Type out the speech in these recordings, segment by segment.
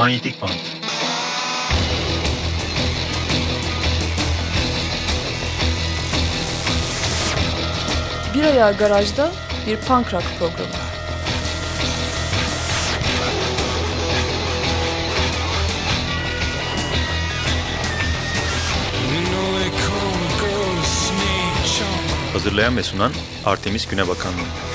Manyetik Band Bir ayağı garajda bir punk rock programı. Hazırlayan ve sunan Artemis Günebakanlı.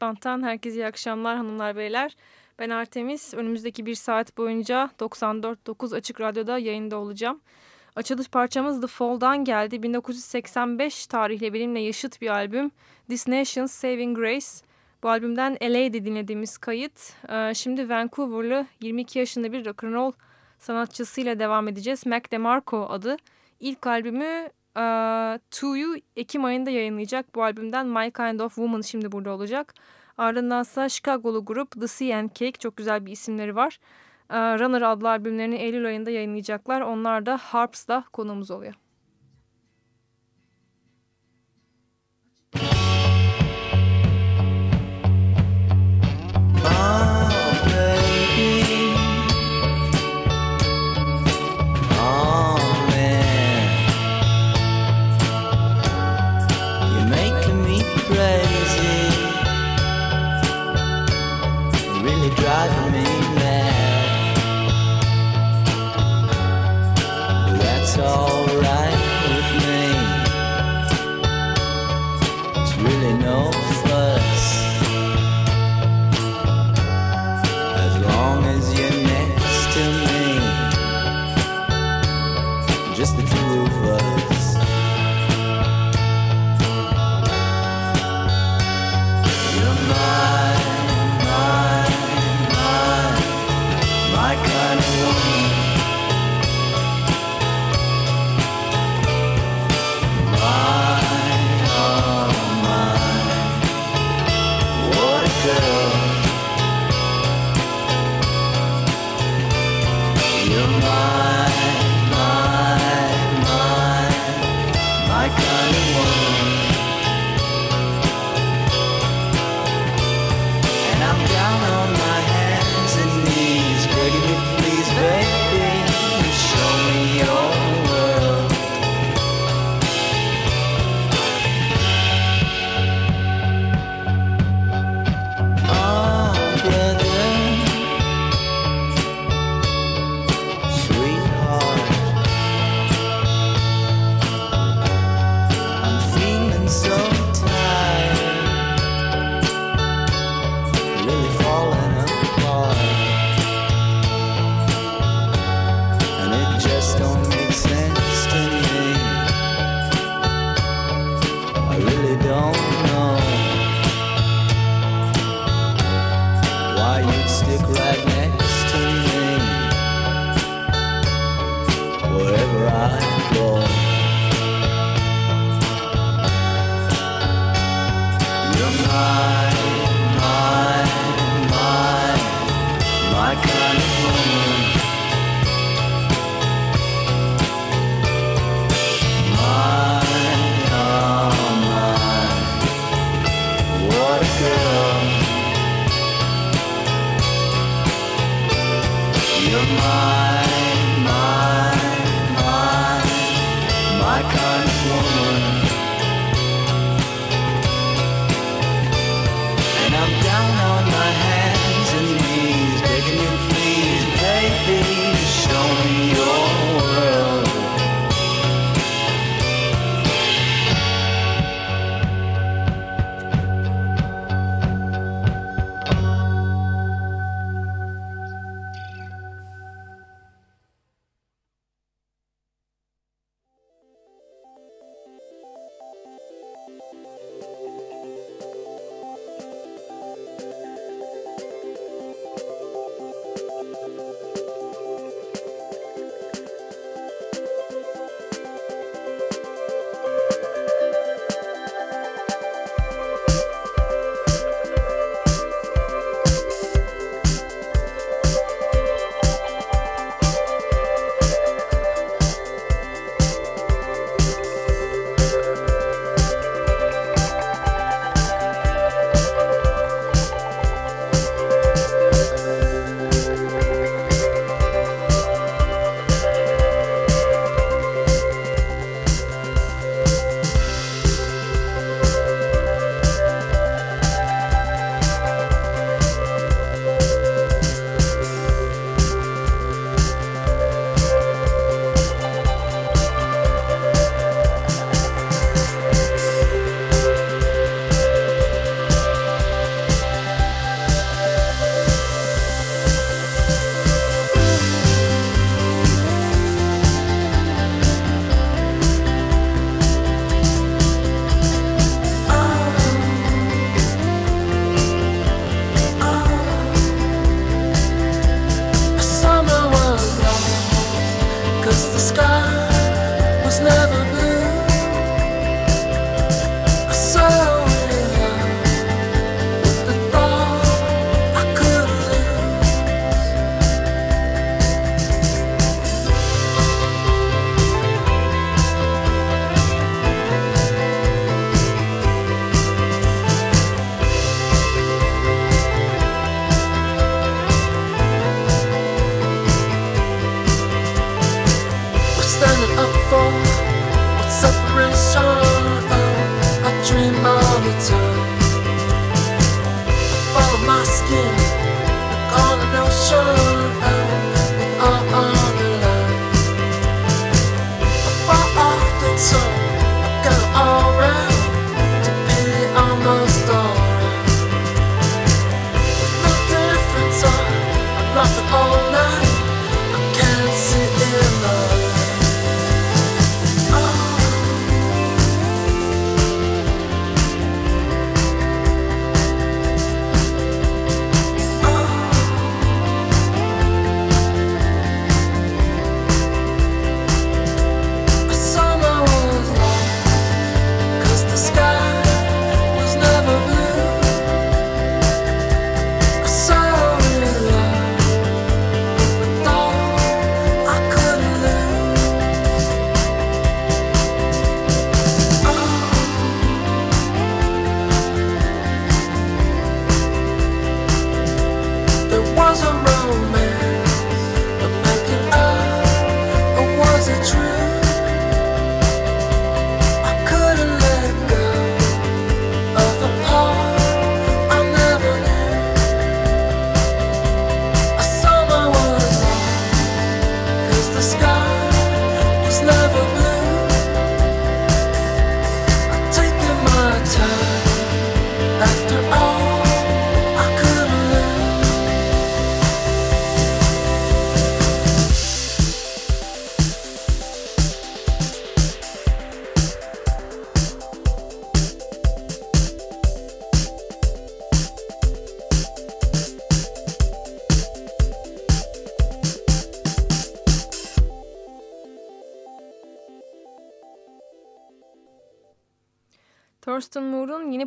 Bant'tan herkese iyi akşamlar hanımlar beyler. Ben Artemis. Önümüzdeki bir saat boyunca 94.9 Açık Radyo'da yayında olacağım. Açılış parçamız The Fall'dan geldi. 1985 tarihli benimle yaşıt bir albüm. This Nation's Saving Grace. Bu albümden LA'de dinlediğimiz kayıt. Ee, şimdi Vancouver'lı 22 yaşında bir rock'n'roll sanatçısıyla devam edeceğiz. Mac DeMarco adı. İlk albümü You Ekim ayında yayınlayacak. Bu albümden My Kind of Woman şimdi burada olacak. Ardından ise Chicago'lu grup The Sea and Cake çok güzel bir isimleri var. Runner adlı albümlerini Eylül ayında yayınlayacaklar. Onlar da Harps'da konuğumuz oluyor.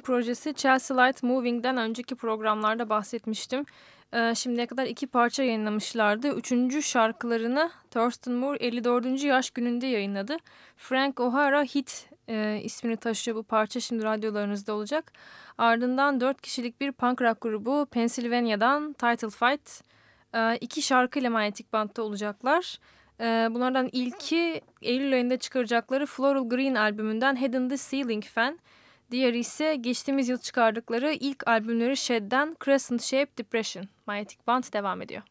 Projesi Chelsea Light Moving'den önceki programlarda bahsetmiştim. Ee, şimdiye kadar iki parça yayınlamışlardı. Üçüncü şarkılarını Thurston Moore 54. yaş gününde yayınladı. Frank O'Hara Hit e, ismini taşıyor bu parça şimdi radyolarınızda olacak. Ardından dört kişilik bir punk rock grubu Pennsylvania'dan Title Fight e, iki şarkıyla Manyetik Band'da olacaklar. E, bunlardan ilki Eylül ayında çıkaracakları Floral Green albümünden Head in the Ceiling Fan. Diğeri ise geçtiğimiz yıl çıkardıkları ilk albümleri Shed'den Crescent Shape Depression. Magnetic Band devam ediyor.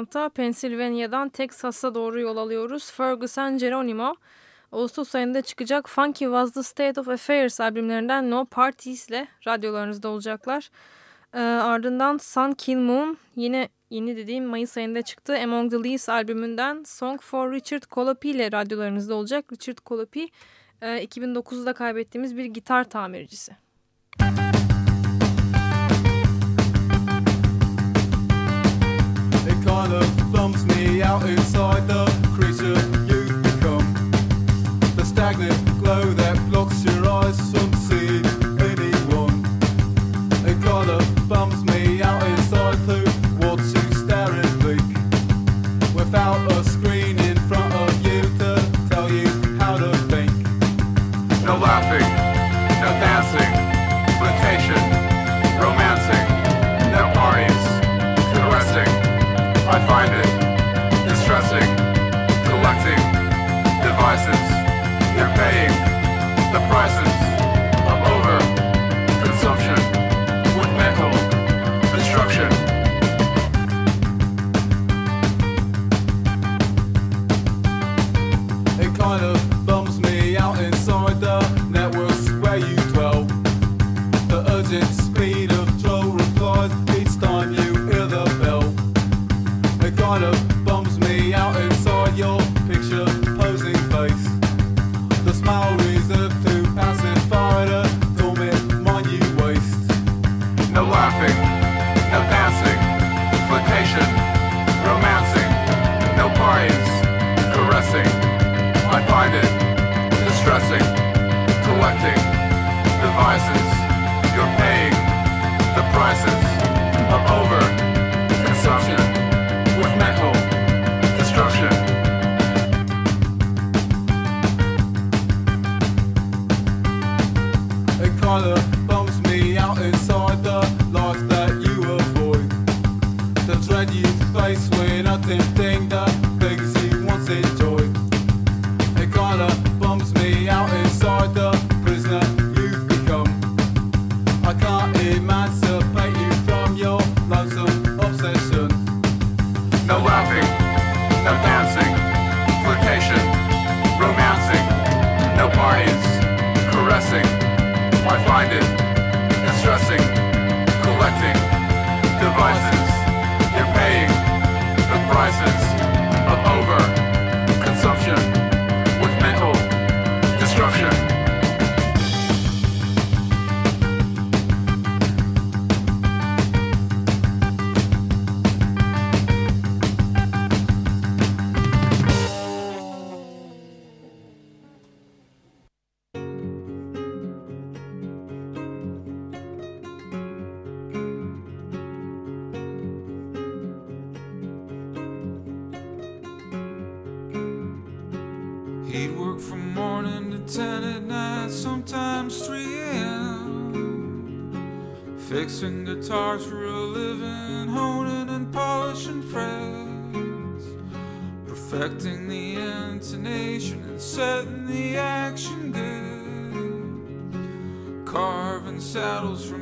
Manyetik Bant'ta Pennsylvania'dan Texas'a doğru yol alıyoruz. Ferguson Geronimo. Ağustos ayında çıkacak Funky Was the State of Affairs albümlerinden No Parties ile radyolarınızda olacaklar. Ee, ardından Sun Kill Moon yine yeni dediğim Mayıs ayında çıktı. Among the Leaves albümünden Song for Richard Colopi ile radyolarınızda olacak. Richard Colopi e, 2009'da kaybettiğimiz bir gitar tamircisi. It kind of me out inside the creature you've become. The stagnant glow that blocks your eyes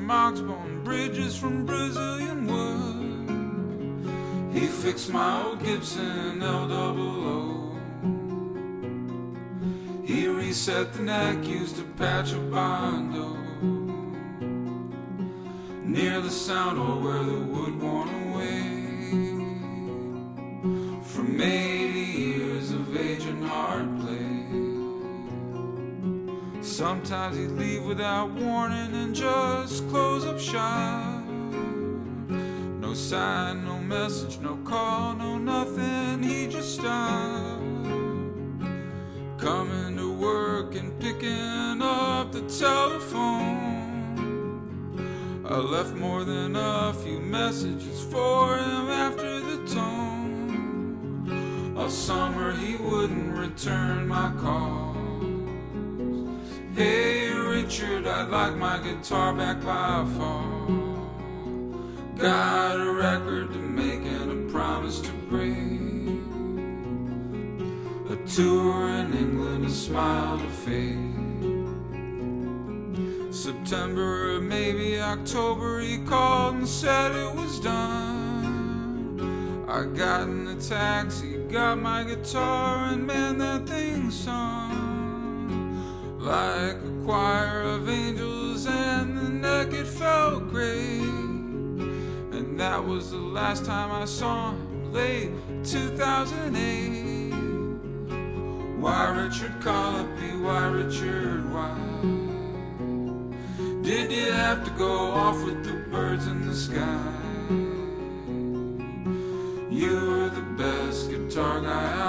from bridges from Brazilian wood. He fixed my old Gibson L double O. He reset the neck, used a patch of Bondo Near the sound where the wood worn away From 80 Sometimes he'd leave without warning and just close up shop No sign, no message, no call, no nothing, he just stopped Coming to work and picking up the telephone. I left more than a few messages for him after the tone. All summer he wouldn't return my calls. Hey Richard, I'd like my guitar back by fall. Got a record to make and a promise to break. A tour in England, a smile to fade. September or maybe October, he called and said it was done. I got in the taxi, got my guitar, and man, that thing sung like a choir of angels, and the it felt great. And that was the last time I saw him, late 2008. Why Richard Collopy, why Richard, why? Did you have to go off with the birds in the sky? You're the best guitar guy west.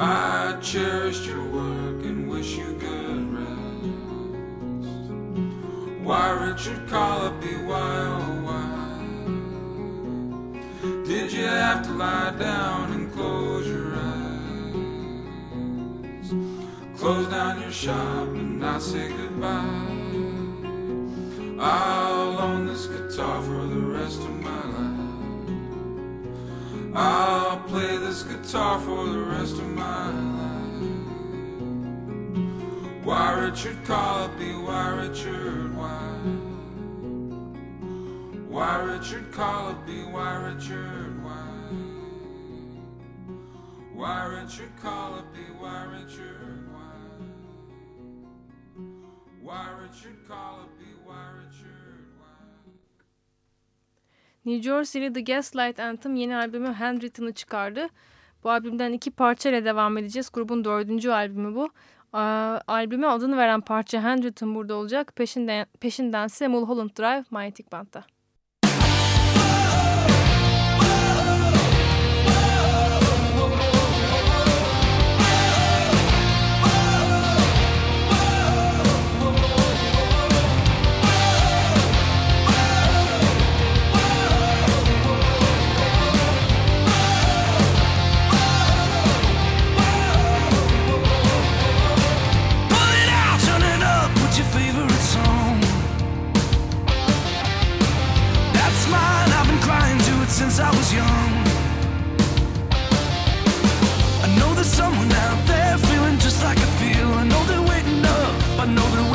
I cherished your work and wish you good rest. Why Richard Collopy, why oh why? Did you have to lie down and close your eyes? Close down your shop and not say goodbye. I'll own this guitar for the rest of my. I'll play this guitar for the rest of my life. Why Richard Collopy, why Richard, why? Why Richard Collopy, why Richard, why? Why Richard Collopy, why Richard, why? Why Richard Collopy, why Richard? New Jersey'li The Gaslight Anthem yeni albümü Handwritten'ı çıkardı. Bu albümden iki parçayla devam edeceğiz. Grubun dördüncü albümü bu. Aa, albüme adını veren parça Handwritten burada olacak. Peşinden, peşindense Mulholland Drive Manyetik Band'da. Know they're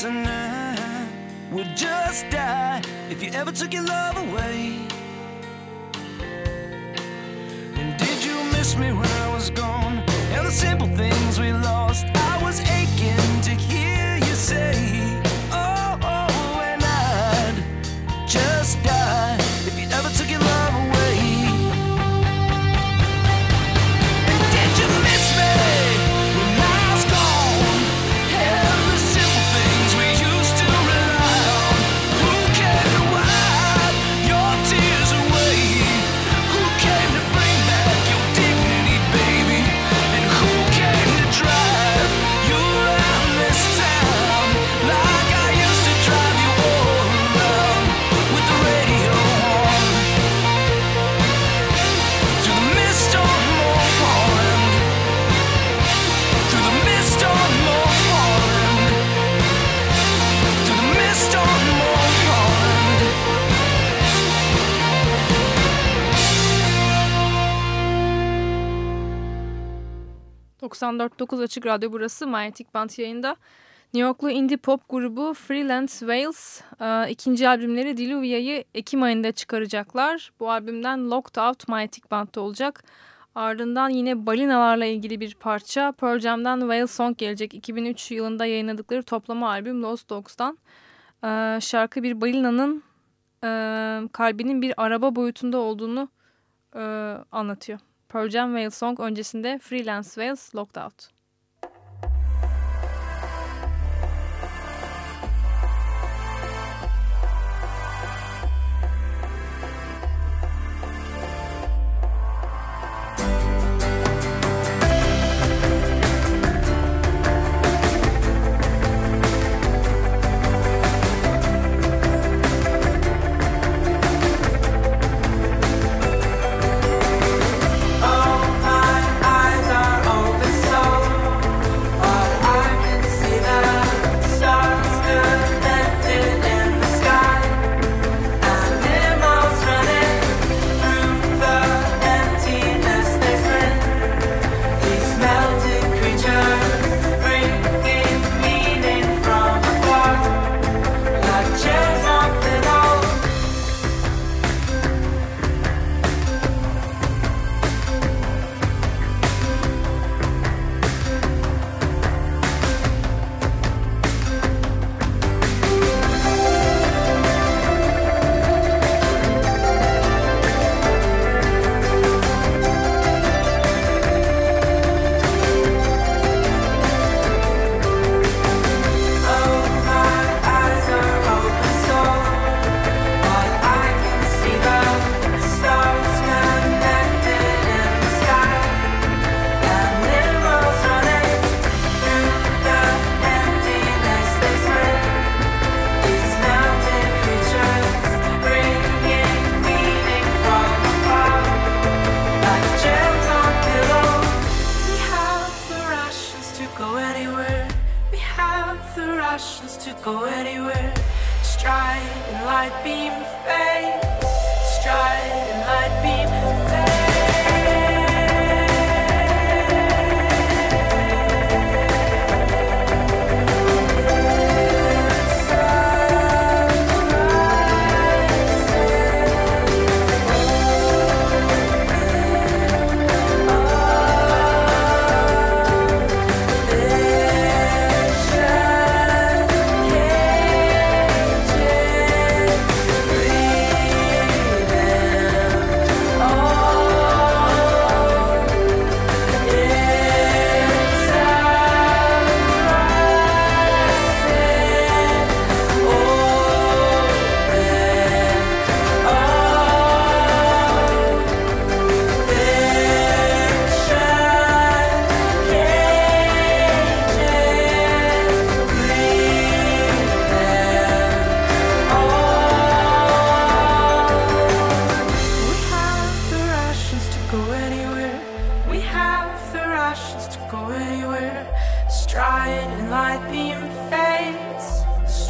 us and I would just die if you ever took your love away. And did you miss me when I was gone? And the simple things. 94.9 Açık Radyo burası Manyetik Band yayında. New Yorklu indie pop grubu Freelance Wales e, ikinci albümleri Diluvia'yı Ekim ayında çıkaracaklar. Bu albümden Locked Out Manyetik Band'da olacak. Ardından yine balinalarla ilgili bir parça Pearl Jam'dan Whale Song gelecek. 2003 yılında yayınladıkları toplama albüm Lost Dogs'dan. E, şarkı bir balinanın e, kalbinin bir araba boyutunda olduğunu anlatıyor. Pearl Jam Whale Song öncesinde Freelance Whales Locked Out.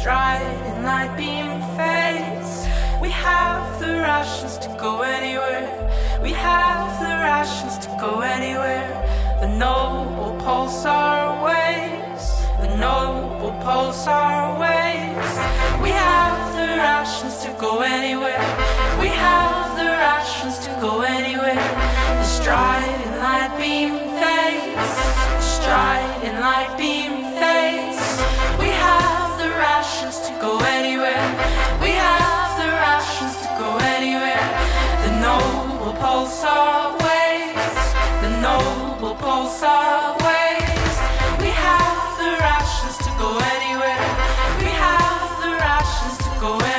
stride in light beam fades. We have the rations to go anywhere. We have the rations to go anywhere. The noble pulse our ways. The noble pulse our ways. We have the rations to go anywhere. We have the rations to go anywhere. The stride light beam fades. The stride light beam go anywhere. We have the rations to go anywhere. The noble pulse our ways. The noble pulse our ways. We have the rations to go anywhere. We have the rations to go anywhere.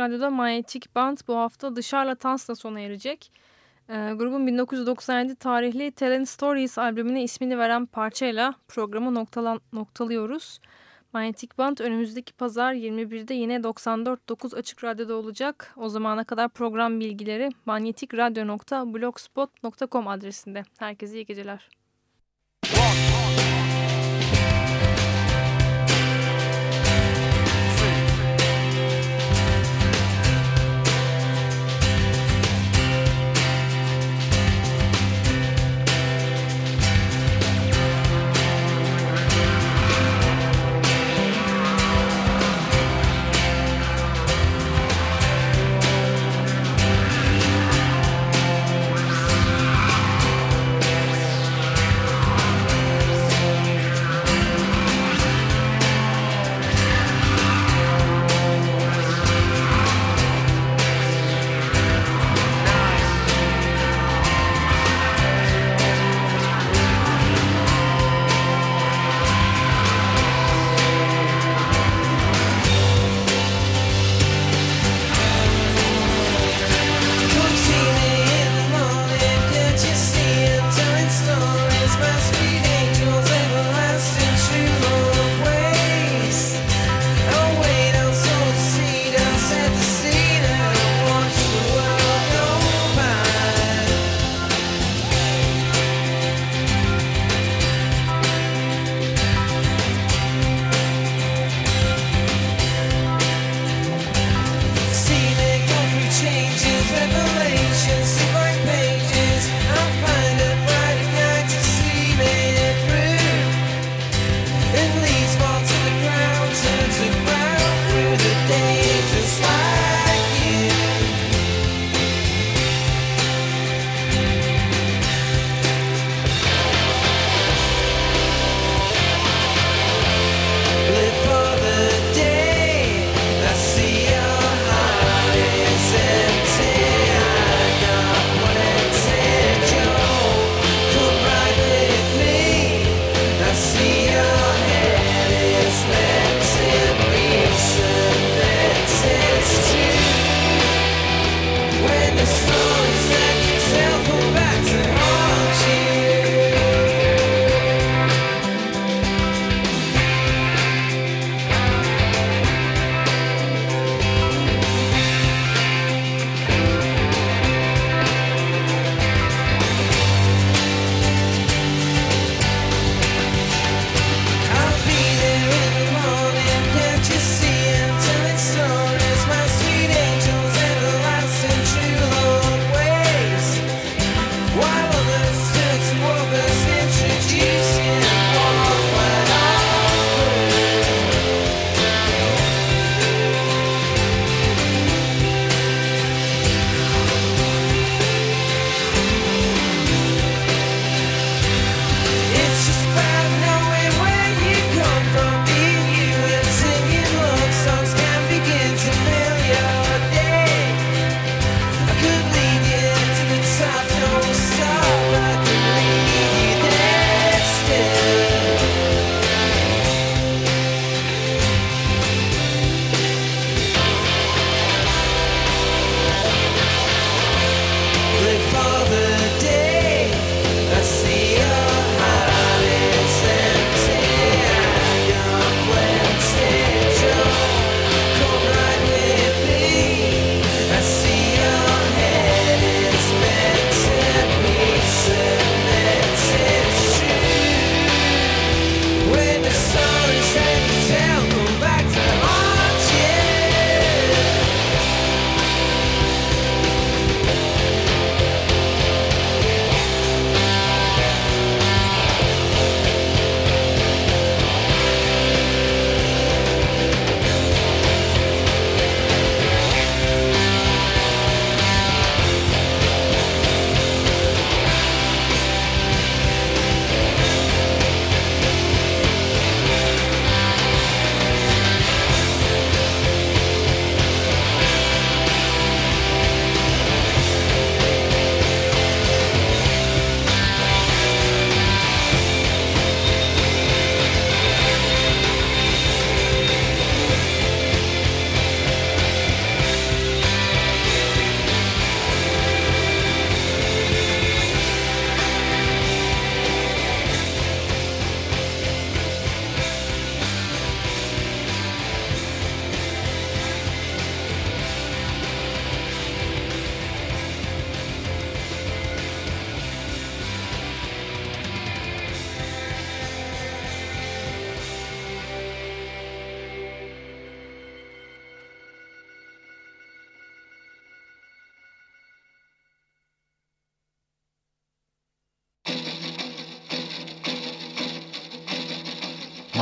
Radyo'da Manyetik Band bu hafta Dışarıla Tans'la sona erecek. E, grubun 1997 tarihli Telling Stories albümüne ismini veren parçayla programı noktalan, noktalıyoruz. Manyetik Band önümüzdeki pazar 21'de yine 94.9 Açık Radyo'da olacak. O zamana kadar program bilgileri manyetikradyo.blogspot.com adresinde. Herkese iyi geceler.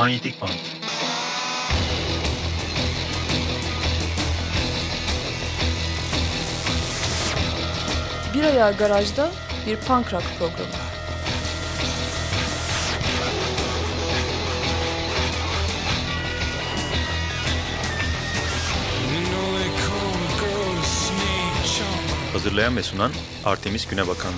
Manyetik band. Bir ayağı garajda bir punk rock programı. Hazırlayan ve sunan Artemis Günebakanlı.